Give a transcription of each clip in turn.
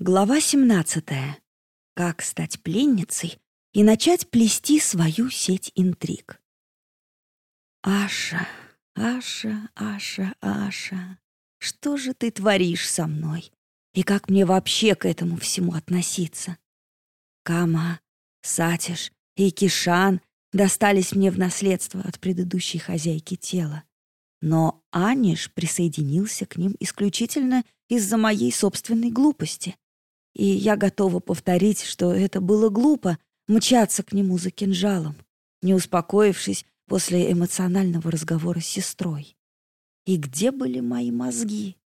Глава 17. Как стать пленницей и начать плести свою сеть интриг. Аша, Аша, Аша, Аша, что же ты творишь со мной? И как мне вообще к этому всему относиться? Кама, Сатиш и Кишан достались мне в наследство от предыдущей хозяйки тела. Но Аниш присоединился к ним исключительно из-за моей собственной глупости — и я готова повторить, что это было глупо мчаться к нему за кинжалом, не успокоившись после эмоционального разговора с сестрой. И где были мои мозги?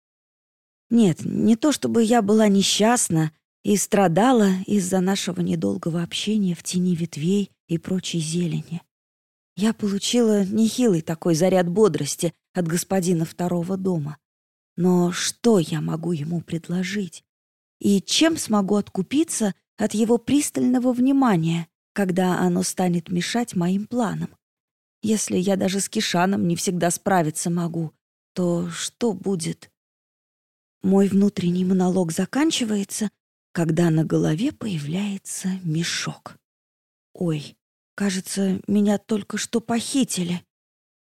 Нет, не то чтобы я была несчастна и страдала из-за нашего недолгого общения в тени ветвей и прочей зелени. Я получила нехилый такой заряд бодрости от господина второго дома. Но что я могу ему предложить? И чем смогу откупиться от его пристального внимания, когда оно станет мешать моим планам. Если я даже с Кишаном не всегда справиться могу, то что будет? Мой внутренний монолог заканчивается, когда на голове появляется мешок. Ой, кажется, меня только что похитили.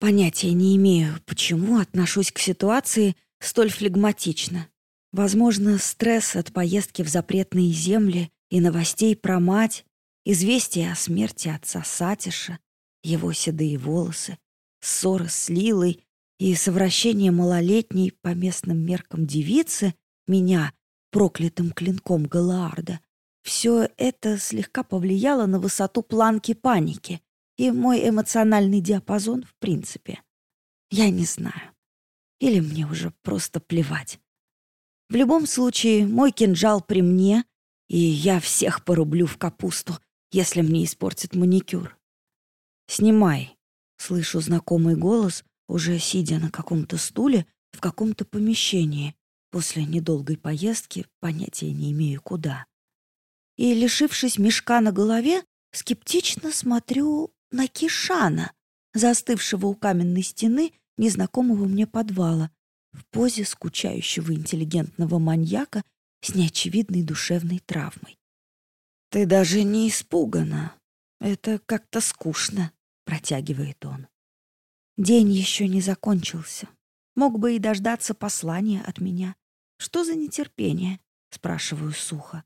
Понятия не имею, почему отношусь к ситуации столь флегматично. Возможно, стресс от поездки в запретные земли и новостей про мать, известие о смерти отца Сатиша, его седые волосы, ссоры с Лилой и совращение малолетней по местным меркам девицы, меня, проклятым клинком Галаарда, все это слегка повлияло на высоту планки паники и мой эмоциональный диапазон в принципе. Я не знаю. Или мне уже просто плевать. В любом случае, мой кинжал при мне, и я всех порублю в капусту, если мне испортит маникюр. «Снимай», — слышу знакомый голос, уже сидя на каком-то стуле в каком-то помещении. После недолгой поездки понятия не имею куда. И, лишившись мешка на голове, скептично смотрю на Кишана, застывшего у каменной стены незнакомого мне подвала, в позе скучающего интеллигентного маньяка с неочевидной душевной травмой. «Ты даже не испугана. Это как-то скучно», — протягивает он. День еще не закончился. Мог бы и дождаться послания от меня. Что за нетерпение? Спрашиваю сухо.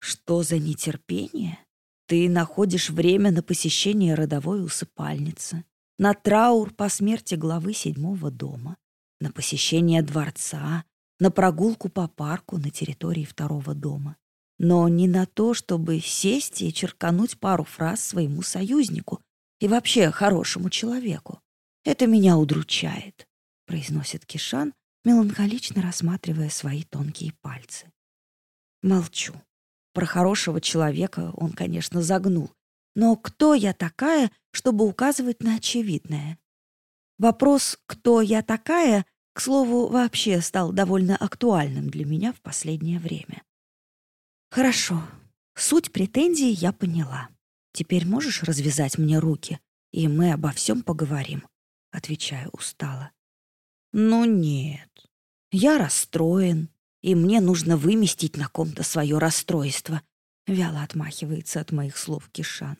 Что за нетерпение? Ты находишь время на посещение родовой усыпальницы, на траур по смерти главы седьмого дома, на посещение дворца, на прогулку по парку на территории второго дома. Но не на то, чтобы сесть и черкануть пару фраз своему союзнику и вообще хорошему человеку. Это меня удручает, произносит Кишан, меланхолично рассматривая свои тонкие пальцы. Молчу. Про хорошего человека он, конечно, загнул. Но кто я такая, чтобы указывать на очевидное? Вопрос «кто я такая?» к слову, вообще стал довольно актуальным для меня в последнее время. Хорошо, суть претензий я поняла. Теперь можешь развязать мне руки, и мы обо всем поговорим, отвечаю устало. Ну нет, я расстроен, и мне нужно выместить на ком-то свое расстройство, вяло отмахивается от моих слов Кишан.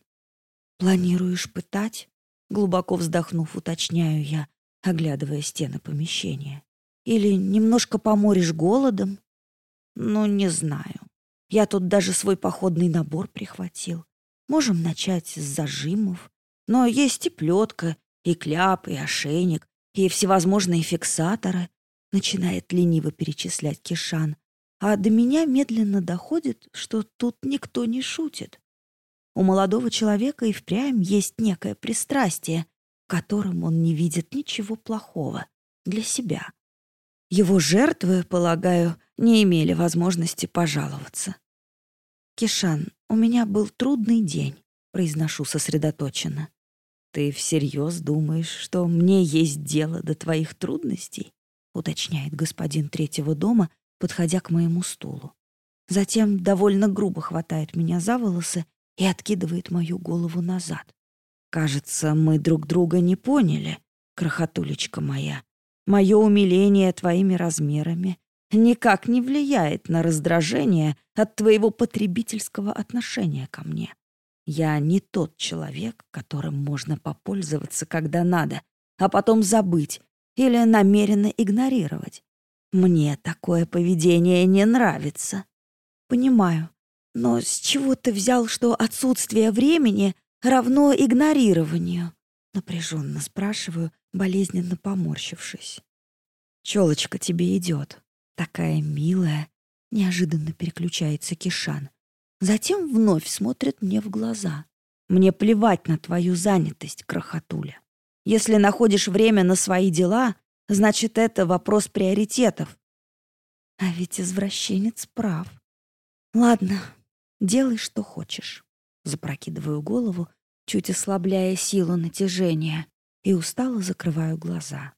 Планируешь пытать? Глубоко вздохнув, уточняю я, оглядывая стены помещения. Или немножко поморишь голодом? Ну, не знаю. Я тут даже свой походный набор прихватил. Можем начать с зажимов. Но есть и плетка, и кляп, и ошейник, и всевозможные фиксаторы, начинает лениво перечислять Кишан. А до меня медленно доходит, что тут никто не шутит. У молодого человека и впрямь есть некое пристрастие, в котором он не видит ничего плохого для себя. Его жертвы, полагаю, не имели возможности пожаловаться. «Кишан, у меня был трудный день», — произношу сосредоточенно. «Ты всерьез думаешь, что мне есть дело до твоих трудностей?» — уточняет господин третьего дома, подходя к моему стулу. Затем довольно грубо хватает меня за волосы и откидывает мою голову назад. «Кажется, мы друг друга не поняли, крохотулечка моя. Мое умиление твоими размерами никак не влияет на раздражение от твоего потребительского отношения ко мне. Я не тот человек, которым можно попользоваться, когда надо, а потом забыть или намеренно игнорировать. Мне такое поведение не нравится. Понимаю, но с чего ты взял, что отсутствие времени равно игнорированию? Напряженно спрашиваю, болезненно поморщившись. Челочка тебе идет. Такая милая. Неожиданно переключается Кишан. Затем вновь смотрит мне в глаза. Мне плевать на твою занятость, крохотуля. Если находишь время на свои дела, значит, это вопрос приоритетов. А ведь извращенец прав. Ладно, делай, что хочешь. Запрокидываю голову, чуть ослабляя силу натяжения, и устало закрываю глаза.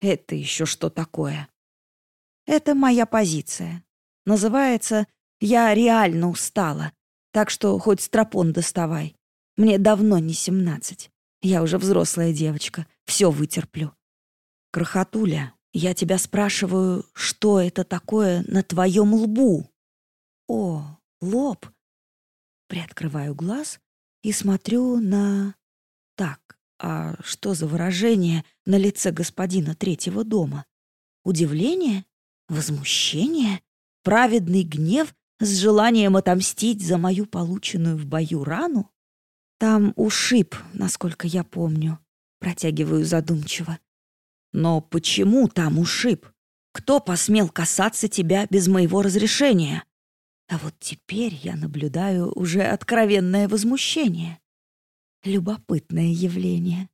Это еще что такое? Это моя позиция. Называется «Я реально устала», так что хоть стропон доставай. Мне давно не семнадцать. Я уже взрослая девочка, все вытерплю. Крохотуля, я тебя спрашиваю, что это такое на твоем лбу? О, лоб. Приоткрываю глаз и смотрю на... Так, а что за выражение на лице господина третьего дома? Удивление? Возмущение? Праведный гнев с желанием отомстить за мою полученную в бою рану? Там ушиб, насколько я помню. Протягиваю задумчиво. Но почему там ушиб? Кто посмел касаться тебя без моего разрешения? А вот теперь я наблюдаю уже откровенное возмущение. Любопытное явление.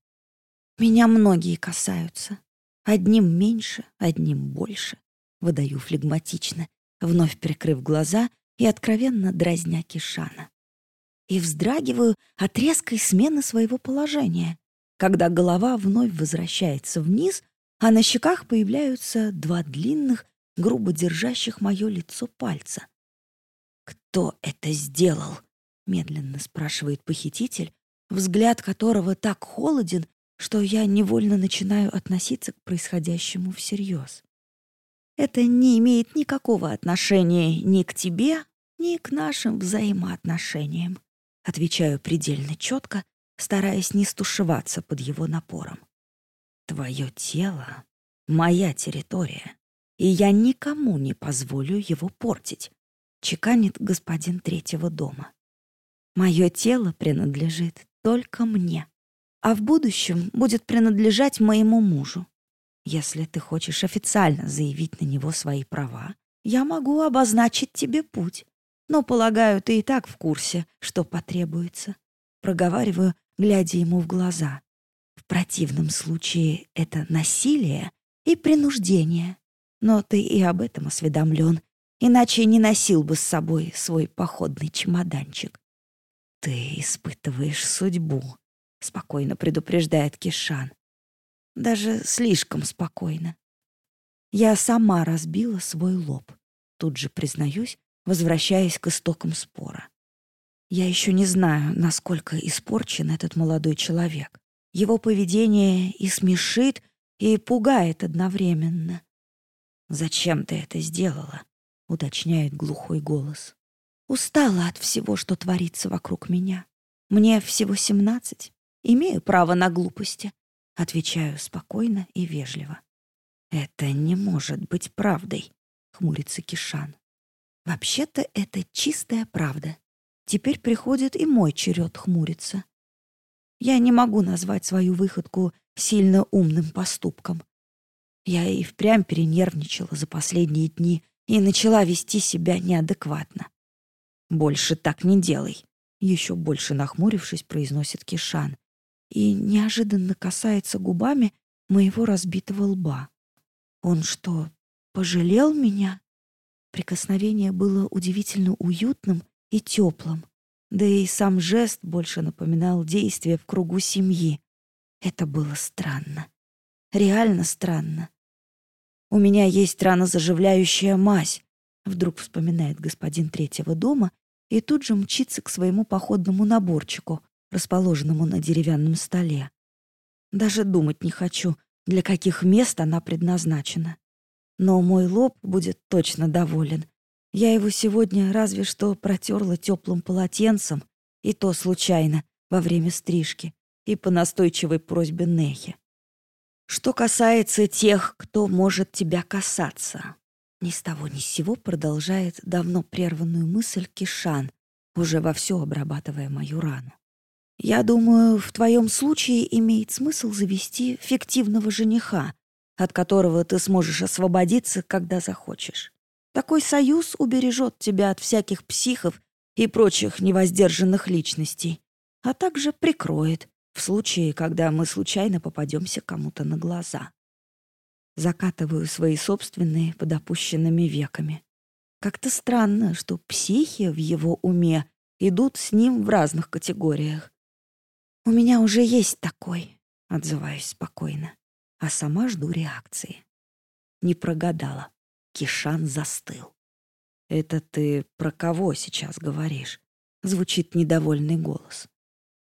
Меня многие касаются. Одним меньше, одним больше. Выдаю флегматично, вновь прикрыв глаза и откровенно дразня Кишана. И вздрагиваю от резкой смены своего положения, когда голова вновь возвращается вниз, а на щеках появляются два длинных, грубо держащих мое лицо пальца. «Кто это сделал?» — медленно спрашивает похититель, взгляд которого так холоден, что я невольно начинаю относиться к происходящему всерьез. Это не имеет никакого отношения ни к тебе, ни к нашим взаимоотношениям, отвечаю предельно четко, стараясь не стушеваться под его напором. Твое тело — моя территория, и я никому не позволю его портить, чеканит господин третьего дома. Мое тело принадлежит только мне, а в будущем будет принадлежать моему мужу. Если ты хочешь официально заявить на него свои права, я могу обозначить тебе путь. Но, полагаю, ты и так в курсе, что потребуется. Проговариваю, глядя ему в глаза. В противном случае это насилие и принуждение. Но ты и об этом осведомлен, иначе не носил бы с собой свой походный чемоданчик. «Ты испытываешь судьбу», — спокойно предупреждает Кишан. Даже слишком спокойно. Я сама разбила свой лоб. Тут же признаюсь, возвращаясь к истокам спора. Я еще не знаю, насколько испорчен этот молодой человек. Его поведение и смешит, и пугает одновременно. «Зачем ты это сделала?» — уточняет глухой голос. Устала от всего, что творится вокруг меня. Мне всего семнадцать. Имею право на глупости. Отвечаю спокойно и вежливо. «Это не может быть правдой», — хмурится Кишан. «Вообще-то это чистая правда. Теперь приходит и мой черед хмуриться. Я не могу назвать свою выходку сильно умным поступком. Я и впрямь перенервничала за последние дни и начала вести себя неадекватно. «Больше так не делай», — еще больше нахмурившись, произносит Кишан и неожиданно касается губами моего разбитого лба. Он что, пожалел меня? Прикосновение было удивительно уютным и теплым, да и сам жест больше напоминал действие в кругу семьи. Это было странно. Реально странно. «У меня есть ранозаживляющая мазь», — вдруг вспоминает господин третьего дома и тут же мчится к своему походному наборчику, расположенному на деревянном столе. Даже думать не хочу, для каких мест она предназначена. Но мой лоб будет точно доволен. Я его сегодня разве что протерла теплым полотенцем, и то случайно, во время стрижки, и по настойчивой просьбе Нехи. Что касается тех, кто может тебя касаться, ни с того ни с сего продолжает давно прерванную мысль Кишан, уже вовсю обрабатывая мою рану. Я думаю, в твоем случае имеет смысл завести фиктивного жениха, от которого ты сможешь освободиться, когда захочешь. Такой союз убережет тебя от всяких психов и прочих невоздержанных личностей, а также прикроет в случае, когда мы случайно попадемся кому-то на глаза. Закатываю свои собственные под опущенными веками. Как-то странно, что психи в его уме идут с ним в разных категориях. «У меня уже есть такой», — отзываюсь спокойно, а сама жду реакции. Не прогадала. Кишан застыл. «Это ты про кого сейчас говоришь?» — звучит недовольный голос.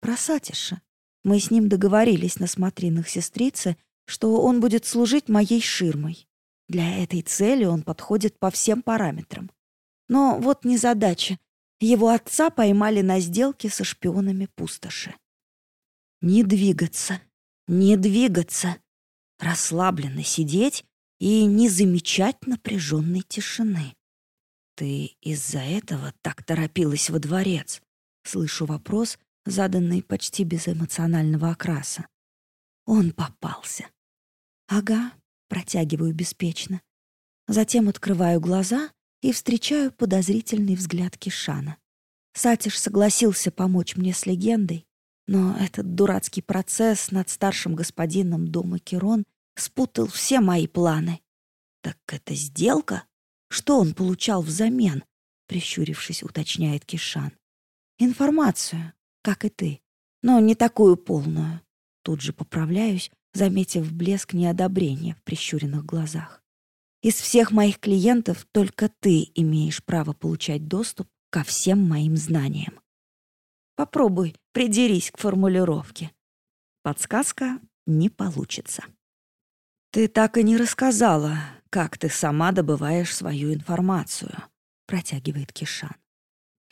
«Про Сатиша. Мы с ним договорились на смотринах сестрицы, что он будет служить моей ширмой. Для этой цели он подходит по всем параметрам. Но вот незадача. Его отца поймали на сделке со шпионами пустоши. Не двигаться, не двигаться. Расслабленно сидеть и не замечать напряженной тишины. «Ты из-за этого так торопилась во дворец?» Слышу вопрос, заданный почти без эмоционального окраса. Он попался. «Ага», — протягиваю беспечно. Затем открываю глаза и встречаю подозрительный взгляд Кишана. Сатиш согласился помочь мне с легендой, но этот дурацкий процесс над старшим господином дома Кирон спутал все мои планы. «Так это сделка? Что он получал взамен?» Прищурившись, уточняет Кишан. «Информацию, как и ты, но не такую полную». Тут же поправляюсь, заметив блеск неодобрения в прищуренных глазах. «Из всех моих клиентов только ты имеешь право получать доступ ко всем моим знаниям. Попробуй, придерись к формулировке. Подсказка не получится. Ты так и не рассказала, как ты сама добываешь свою информацию, протягивает Кишан.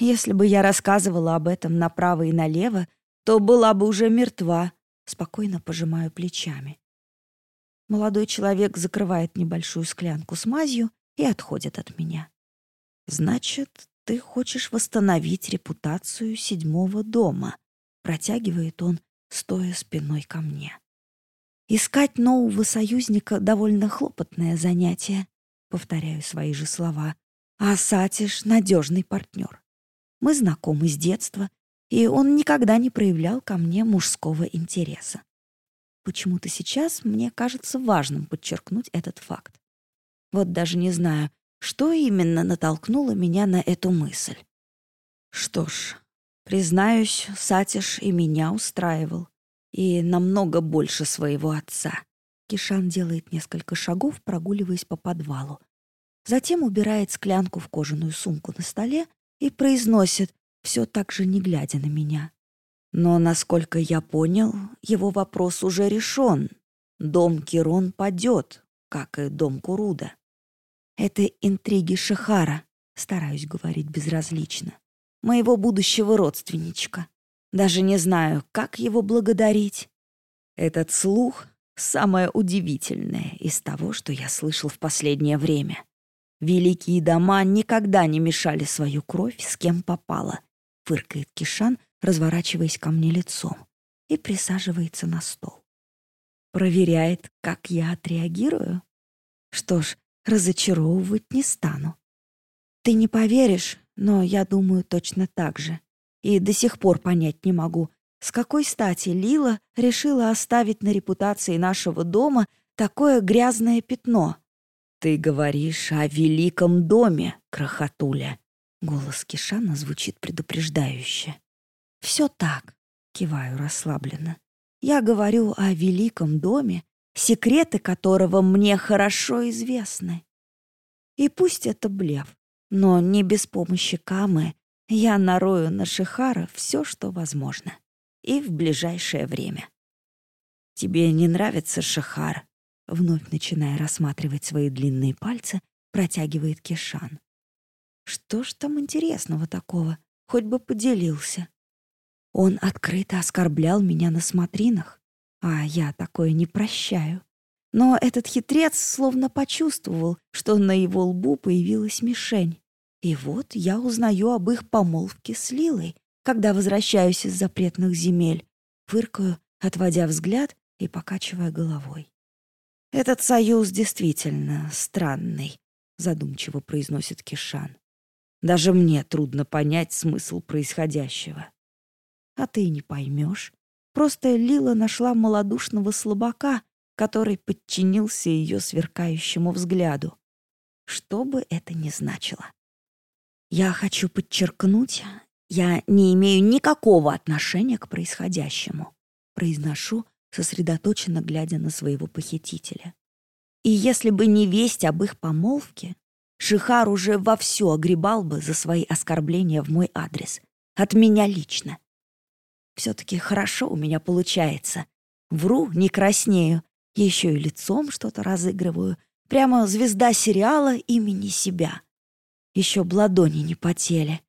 Если бы я рассказывала об этом направо и налево, то была бы уже мертва, спокойно пожимаю плечами. Молодой человек закрывает небольшую склянку с мазью и отходит от меня. Значит, ты хочешь восстановить репутацию седьмого дома», — протягивает он, стоя спиной ко мне. «Искать нового союзника — довольно хлопотное занятие», — повторяю свои же слова. «А Сатиш — надежный партнер. Мы знакомы с детства, и он никогда не проявлял ко мне мужского интереса. Почему-то сейчас мне кажется важным подчеркнуть этот факт. Вот даже не знаю, что именно натолкнуло меня на эту мысль? Что ж, признаюсь, Сатиш и меня устраивал. И намного больше своего отца. Кишан делает несколько шагов, прогуливаясь по подвалу. Затем убирает склянку в кожаную сумку на столе и произносит, все так же не глядя на меня. Но, насколько я понял, его вопрос уже решен. Дом Кирон падет, как и дом Куруда. Это интриги Шахара, стараюсь говорить безразлично. Моего будущего родственничка. Даже не знаю, как его благодарить. Этот слух — самое удивительное из того, что я слышал в последнее время. Великие дома никогда не мешали свою кровь с кем попало, фыркает Кишан, разворачиваясь ко мне лицом, и присаживается на стол. Проверяет, как я отреагирую. Что ж, разочаровывать не стану. Ты не поверишь, но я думаю точно так же. И до сих пор понять не могу, с какой стати Лила решила оставить на репутации нашего дома такое грязное пятно. «Ты говоришь о великом доме, крохотуля!» Голос Кишана звучит предупреждающе. «Все так», — киваю расслабленно. «Я говорю о великом доме, секреты которого мне хорошо известны. И пусть это блеф, но не без помощи Камы я нарою на Шихара все, что возможно. И в ближайшее время. Тебе не нравится Шихар? Вновь начиная рассматривать свои длинные пальцы, протягивает Кишан. Что ж там интересного такого? Хоть бы поделился. Он открыто оскорблял меня на смотринах, а я такое не прощаю. Но этот хитрец словно почувствовал, что на его лбу появилась мишень. И вот я узнаю об их помолвке с Лилой, когда возвращаюсь из запретных земель, фыркаю, отводя взгляд и покачивая головой. «Этот союз действительно странный», — задумчиво произносит Кишан. «Даже мне трудно понять смысл происходящего». «А ты не поймешь. Просто Лила нашла малодушного слабака, который подчинился ее сверкающему взгляду. Что бы это ни значило. Я хочу подчеркнуть, я не имею никакого отношения к происходящему, произношу, сосредоточенно глядя на своего похитителя. И если бы не весть об их помолвке, Шихар уже вовсю огребал бы за свои оскорбления в мой адрес. От меня лично. Все-таки хорошо у меня получается. Вру, не краснею, еще и лицом что-то разыгрываю. Прямо звезда сериала имени себя. Еще б ладони не потели.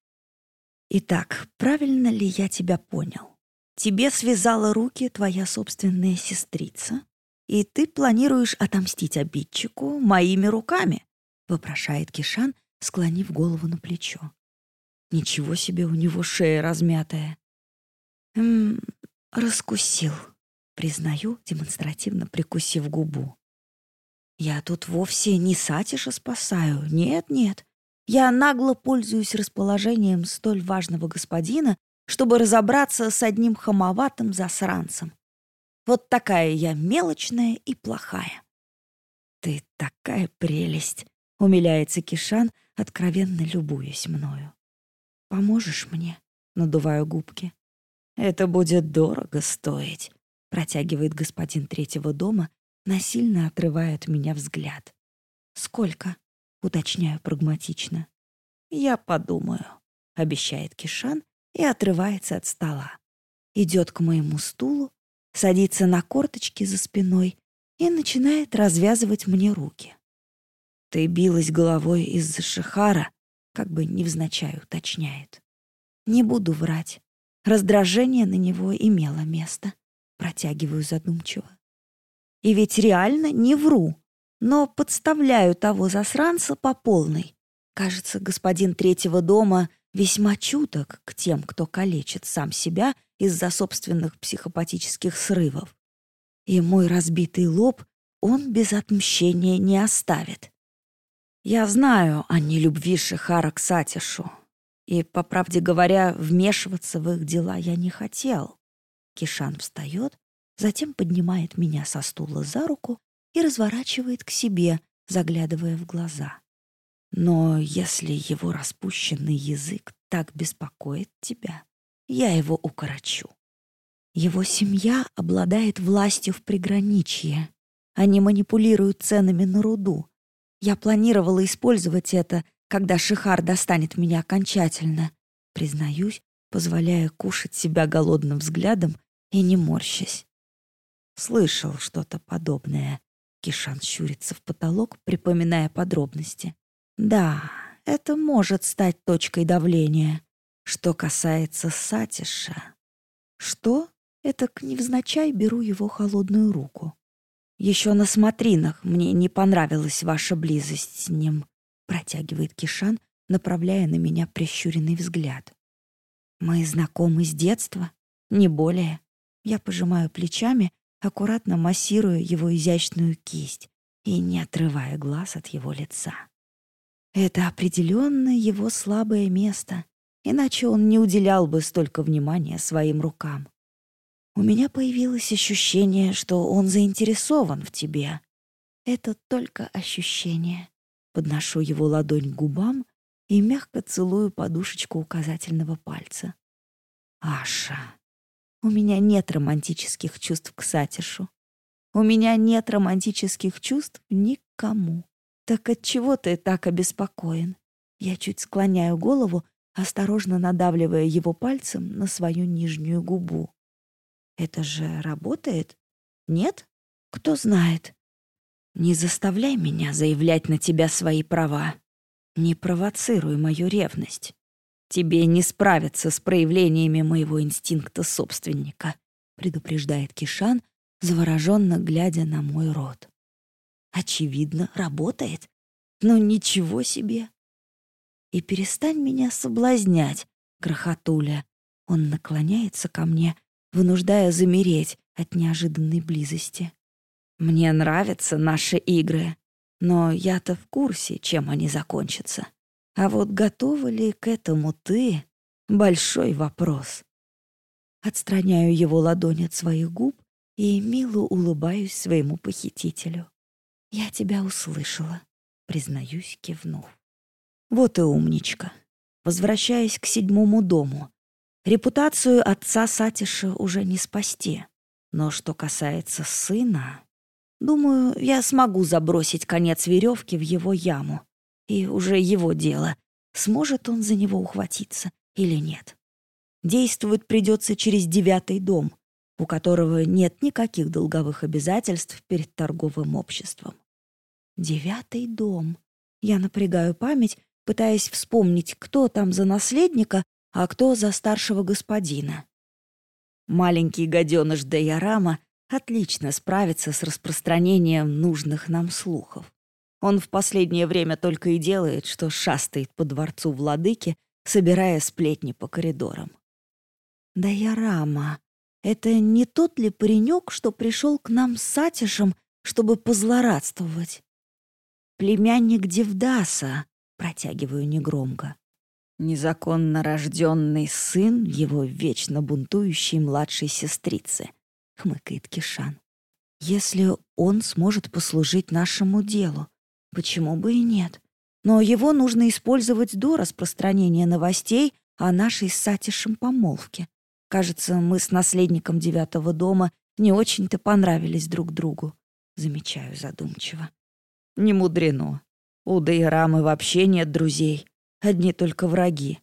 Итак, правильно ли я тебя понял? Тебе связала руки твоя собственная сестрица, и ты планируешь отомстить обидчику моими руками, вопрошает Кишан, склонив голову на плечо. Ничего себе у него шея размятая. М раскусил признаю, демонстративно прикусив губу. Я тут вовсе не Сатиша спасаю, нет-нет. Я нагло пользуюсь расположением столь важного господина, чтобы разобраться с одним хамоватым засранцем. Вот такая я мелочная и плохая. «Ты такая прелесть!» — умиляется Кишан, откровенно любуясь мною. «Поможешь мне?» — надуваю губки. «Это будет дорого стоить», протягивает господин третьего дома, насильно отрывая от меня взгляд. «Сколько?» — уточняю прагматично. «Я подумаю», — обещает Кишан и отрывается от стола. Идет к моему стулу, садится на корточки за спиной и начинает развязывать мне руки. «Ты билась головой из-за Шихара», как бы невзначай уточняет. Не буду врать. Раздражение на него имело место. Протягиваю задумчиво. И ведь реально не вру, но подставляю того засранца по полной. Кажется, господин третьего дома весьма чуток к тем, кто калечит сам себя из-за собственных психопатических срывов. И мой разбитый лоб он без отмщения не оставит. Я знаю о нелюбви Шихара к Сатишу, и, по правде говоря, вмешиваться в их дела я не хотел. Кишан встает, затем поднимает меня со стула за руку и разворачивает к себе, заглядывая в глаза. Но если его распущенный язык так беспокоит тебя, я его укорочу. Его семья обладает властью в приграничье. Они манипулируют ценами на руду. Я планировала использовать это, когда Шихар достанет меня окончательно. Признаюсь, позволяя кушать себя голодным взглядом и не морщась. Слышал что-то подобное. Кишан щурится в потолок, припоминая подробности. Да, это может стать точкой давления. Что касается Сатиша. Что? Это к невзначай беру его холодную руку. Еще на смотринах мне не понравилась ваша близость с ним, протягивает Кишан, направляя на меня прищуренный взгляд. Мы знакомы с детства, не более. Я пожимаю плечами, аккуратно массируя его изящную кисть и не отрывая глаз от его лица. Это определенно его слабое место, иначе он не уделял бы столько внимания своим рукам. У меня появилось ощущение, что он заинтересован в тебе. Это только ощущение. Подношу его ладонь к губам и мягко целую подушечку указательного пальца. «Аша, у меня нет романтических чувств к Сатишу. У меня нет романтических чувств никому. Так от чего ты так обеспокоен?» Я чуть склоняю голову, осторожно надавливая его пальцем на свою нижнюю губу. «Это же работает? Нет? Кто знает?» Не заставляй меня заявлять на тебя свои права. Не провоцируй мою ревность. Тебе не справиться с проявлениями моего инстинкта собственника, предупреждает Кишан, завороженно глядя на мой рот. Очевидно, работает. Ну ничего себе. И перестань меня соблазнять, крохотуля. Он наклоняется ко мне, вынуждая замереть от неожиданной близости. Мне нравятся наши игры, но я-то в курсе, чем они закончатся. А вот готова ли к этому ты — большой вопрос. Отстраняю его ладонь от своих губ и мило улыбаюсь своему похитителю. «Я тебя услышала», — признаюсь, кивнув. Вот и умничка. Возвращаясь к седьмому дому. Репутацию отца Сатиша уже не спасти. Но что касается сына... Думаю, я смогу забросить конец веревки в его яму. И уже его дело, сможет он за него ухватиться или нет. Действовать придется через девятый дом, у которого нет никаких долговых обязательств перед торговым обществом. Девятый дом. Я напрягаю память, пытаясь вспомнить, кто там за наследника, а кто за старшего господина. Маленький гаденыш Дайорама отлично справится с распространением нужных нам слухов. Он в последнее время только и делает, что шастает по дворцу владыки, собирая сплетни по коридорам. Дайорама, это не тот ли паренек, что пришел к нам с Сатишем, чтобы позлорадствовать? Племянник Девдаса, протягиваю негромко. Незаконно рожденный сын его вечно бунтующей младшей сестрицы — хмыкает Кишан. Если он сможет послужить нашему делу, почему бы и нет? Но его нужно использовать до распространения новостей о нашей с Сатишем помолвке. Кажется, мы с наследником девятого дома не очень-то понравились друг другу, замечаю задумчиво. Не мудрено. У Дейрамы вообще нет друзей, одни только враги.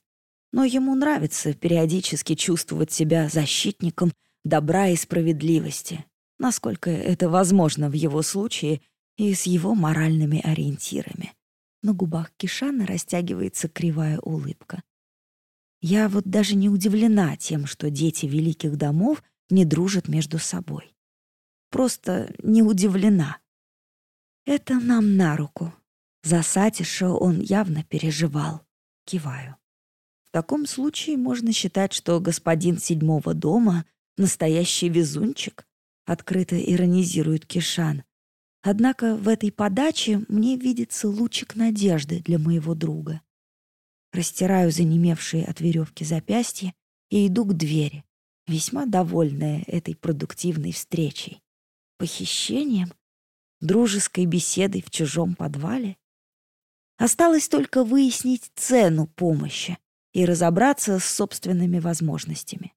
Но ему нравится периодически чувствовать себя защитником добра и справедливости, насколько это возможно в его случае и с его моральными ориентирами. На губах Кишана растягивается кривая улыбка. Я вот даже не удивлена тем, что дети великих домов не дружат между собой. Просто не удивлена. Это нам на руку. За Сатиша он явно переживал. Киваю. В таком случае можно считать, что господин седьмого дома Настоящий везунчик, открыто иронизирует Кишан. Однако в этой подаче мне видится лучик надежды для моего друга. Растираю занемевшие от веревки запястья и иду к двери, весьма довольная этой продуктивной встречей. Похищением? Дружеской беседой в чужом подвале? Осталось только выяснить цену помощи и разобраться с собственными возможностями.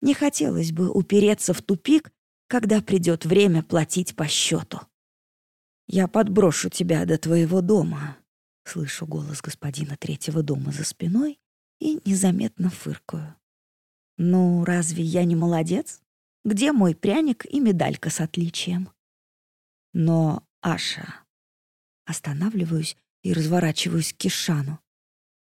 Не хотелось бы упереться в тупик, когда придет время платить по счету. «Я подброшу тебя до твоего дома», — слышу голос господина третьего дома за спиной и незаметно фыркаю. «Ну, разве я не молодец? Где мой пряник и медалька с отличием?» «Но, Аша...» Останавливаюсь и разворачиваюсь к Кишану.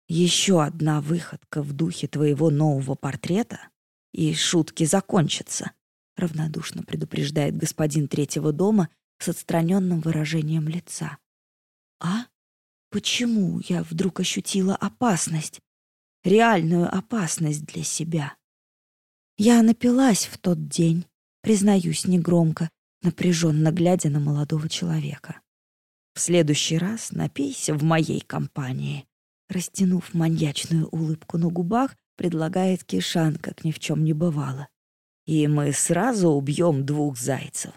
Еще одна выходка в духе твоего нового портрета — и шутки закончатся», — равнодушно предупреждает господин третьего дома с отстраненным выражением лица. «А? Почему я вдруг ощутила опасность? Реальную опасность для себя?» Я напилась в тот день, признаюсь негромко, напряженно глядя на молодого человека. «В следующий раз напейся в моей компании», растянув маньячную улыбку на губах, предлагает Кишан, как ни в чем не бывало. И мы сразу убьем двух зайцев.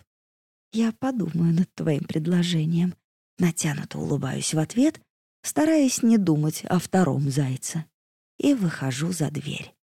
Я подумаю над твоим предложением. Натянуто улыбаюсь в ответ, стараясь не думать о втором зайце. И выхожу за дверь.